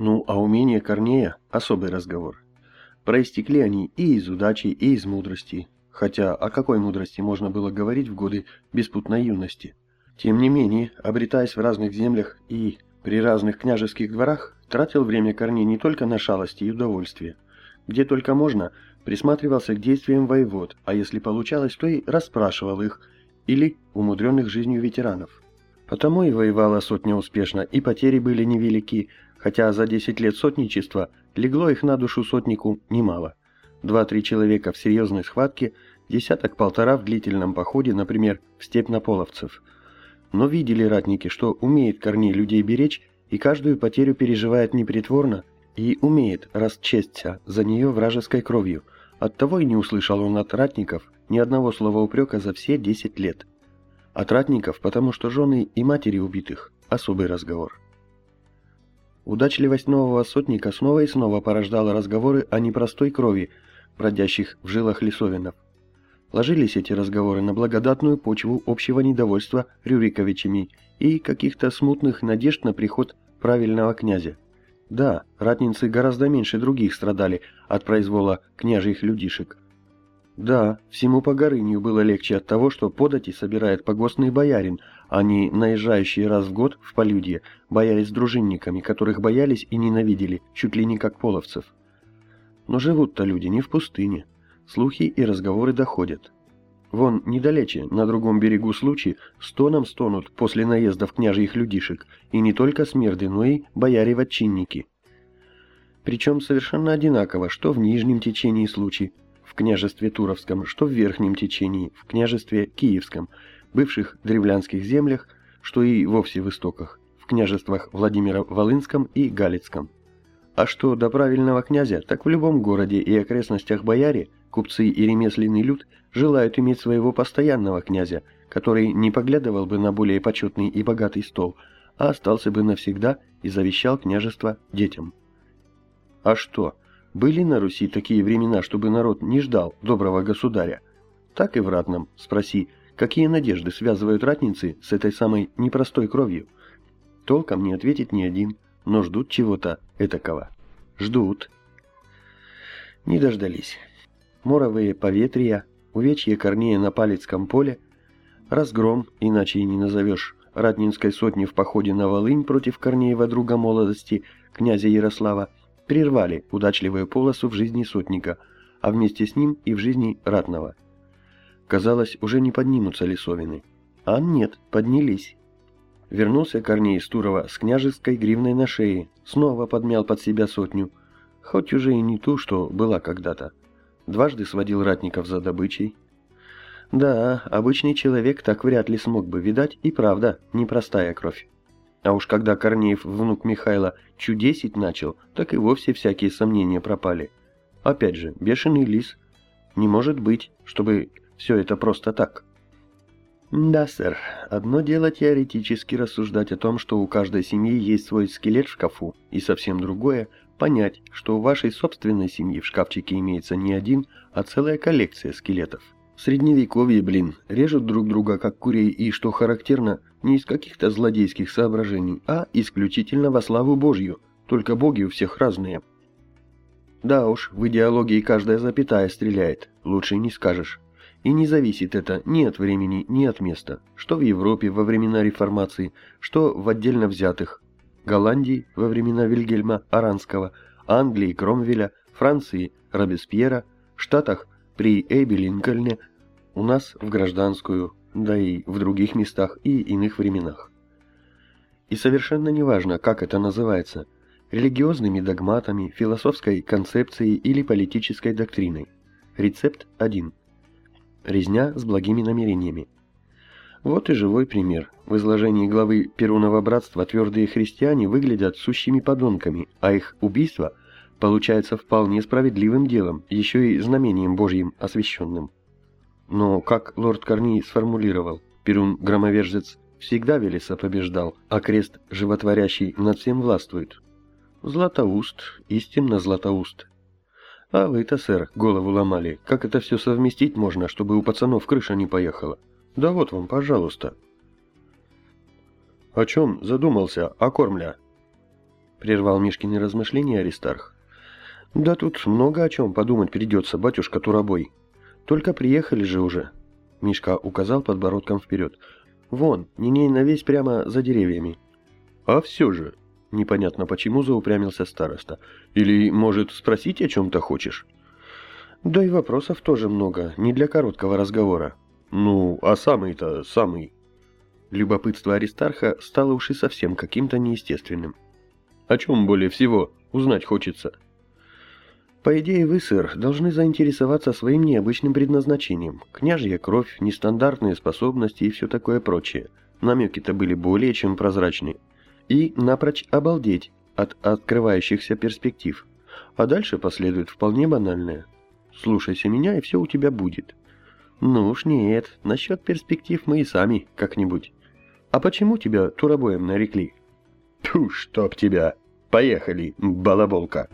Ну, а умение Корнея – особый разговор. Проистекли они и из удачи, и из мудрости. Хотя о какой мудрости можно было говорить в годы беспутной юности? Тем не менее, обретаясь в разных землях и при разных княжеских дворах, тратил время Корней не только на шалости и удовольствие. Где только можно, присматривался к действиям воевод, а если получалось, то и расспрашивал их, или умудренных жизнью ветеранов. Потому и воевала сотня успешно, и потери были невелики, хотя за 10 лет сотничества легло их на душу сотнику немало. Два-три человека в серьезной схватке, десяток-полтора в длительном походе, например, в степь наполовцев. Но видели ратники, что умеет Корней людей беречь и каждую потерю переживает непритворно и умеет расчесться за нее вражеской кровью. Оттого и не услышал он от ратников ни одного слова упрека за все 10 лет. От ратников, потому что жены и матери убитых – особый разговор. Удачливость нового сотника снова и снова порождала разговоры о непростой крови, бродящих в жилах лесовинов. Ложились эти разговоры на благодатную почву общего недовольства Рюриковичами и каких-то смутных надежд на приход правильного князя. Да, ратницы гораздо меньше других страдали от произвола княжьих людишек. Да, всему Погорынью было легче от того, что подати собирает погостный боярин, а не наезжающие раз в год в полюдье бояре с дружинниками, которых боялись и ненавидели, чуть ли не как половцев. Но живут-то люди не в пустыне. Слухи и разговоры доходят. Вон, недалече, на другом берегу случай, стоном стонут после наездов княжьих людишек, и не только смерды, но и бояре-вотчинники. Причем совершенно одинаково, что в нижнем течении случай, в княжестве Туровском, что в верхнем течении, в княжестве Киевском, бывших древлянских землях, что и вовсе в истоках, в княжествах Владимира Волынском и Галицком. А что до правильного князя, так в любом городе и окрестностях бояре, купцы и ремесленный люд желают иметь своего постоянного князя, который не поглядывал бы на более почетный и богатый стол, а остался бы навсегда и завещал княжество детям. А что, были на Руси такие времена, чтобы народ не ждал доброго государя? Так и в ратном, спроси, какие надежды связывают ратницы с этой самой непростой кровью? Толком не ответит ни один, но ждут чего-то этакого. Ждут. Не дождались. Моровые поветрия, увечье Корнея на Палецком поле, разгром, иначе и не назовешь, Ратнинской сотни в походе на Волынь против Корнеева друга молодости, князя Ярослава, прервали удачливую полосу в жизни сотника, а вместе с ним и в жизни ратного. Казалось, уже не поднимутся лесовины. А нет, поднялись. Вернулся Корней из Турова с княжеской гривной на шее, снова подмял под себя сотню, хоть уже и не ту, что была когда-то. Дважды сводил ратников за добычей. Да, обычный человек так вряд ли смог бы, видать, и правда, непростая кровь. А уж когда Корнеев, внук Михайла, чудесить начал, так и вовсе всякие сомнения пропали. Опять же, бешеный лис. Не может быть, чтобы все это просто так. Да, сэр, одно дело теоретически рассуждать о том, что у каждой семьи есть свой скелет в шкафу, и совсем другое – понять, что у вашей собственной семьи в шкафчике имеется не один, а целая коллекция скелетов. Средневековье, блин, режут друг друга как курей и, что характерно, не из каких-то злодейских соображений, а исключительно во славу Божью, только боги у всех разные. Да уж, в идеологии каждая запятая стреляет, лучше не скажешь. И не зависит это ни от времени, ни от места, что в Европе во времена реформации, что в отдельно взятых. Голландии во времена Вильгельма Аранского, Англии Кромвеля, Франции Робеспьера, Штатах при Эйбе Линкольне, у нас в гражданскую, да и в других местах и иных временах. И совершенно неважно, как это называется – религиозными догматами, философской концепцией или политической доктриной. Рецепт 1. Резня с благими намерениями. Вот и живой пример. В изложении главы Перунова братства твердые христиане выглядят сущими подонками, а их убийство получается вполне справедливым делом, еще и знамением Божьим освященным. Но, как лорд Корни сформулировал, Перун-громовержец всегда Велеса побеждал, а крест животворящий над всем властвует. Златоуст, истинно Златоуст, а вы-то, сэр, голову ломали. Как это все совместить можно, чтобы у пацанов крыша не поехала? Да вот вам, пожалуйста. О чем задумался, окормля? прервал Мишкины размышления Аристарх. Да тут много о чем подумать придется, батюшка Турабой. Только приехали же уже. Мишка указал подбородком вперед. Вон, Ниней навесь прямо за деревьями. А все же, непонятно почему заупрямился староста. Или, может, спросить о чем-то хочешь? Да и вопросов тоже много, не для короткого разговора. Ну, а самый-то, самый... Любопытство Аристарха стало уж и совсем каким-то неестественным. О чем более всего узнать хочется? По идее, вы, сэр, должны заинтересоваться своим необычным предназначением. Княжья кровь, нестандартные способности и все такое прочее. Намеки-то были более чем прозрачны. И напрочь обалдеть от открывающихся перспектив. А дальше последует вполне банальное. Слушайся меня, и все у тебя будет. Ну уж нет, насчет перспектив мы и сами как-нибудь. А почему тебя турабоем нарекли? Ту, чтоб тебя. Поехали, балаболка.